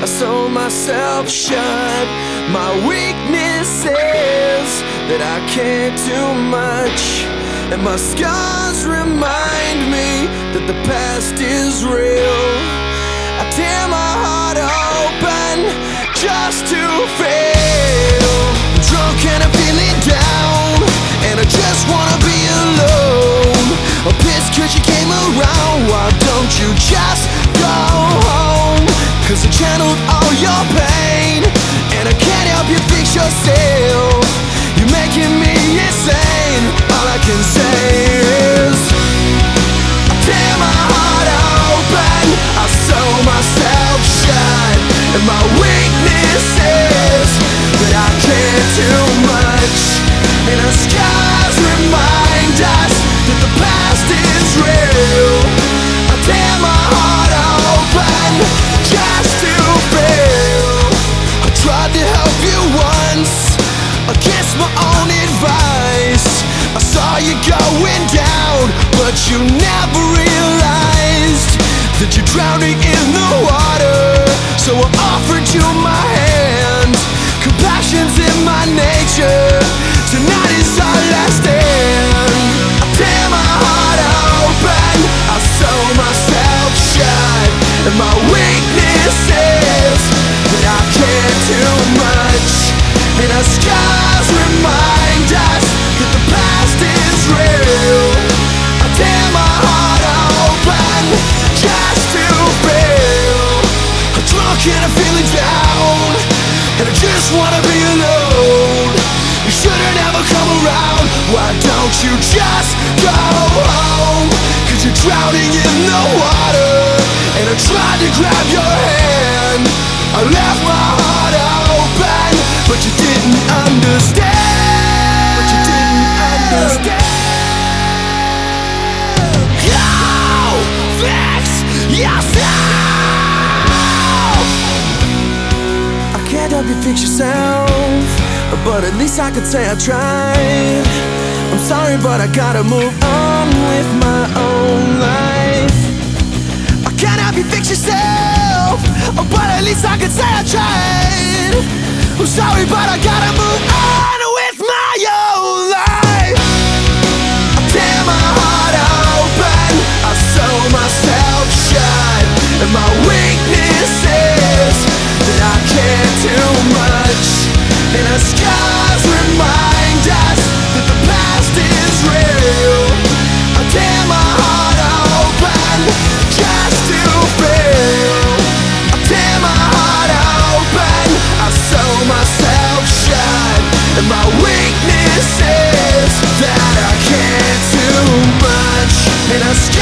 I sew myself shut. My weakness is that I can't do much. And my scars remind me that the past is real. I tear my heart open just to fail. Drunk and I'm feeling down, and I just wanna be alone. I'm pissed cause you going down, but you never realized that you're drowning in the water. Drunk and feeling down, and I just wanna be alone. You shouldn't ever come around. Why don't you just go home? Cause you're drowning in the water, and I tried to grab your hand. Help you fix yourself, but at least I could say I tried. I'm sorry, but I gotta move on with my own life. I can't help you fix yourself, but at least I could say I tried. I'm sorry, but I gotta move on Do much, and our scars remind us that the past is real. I tear my heart open just to feel. I tear my heart open, I sew myself shut, my that I can't do much, and I.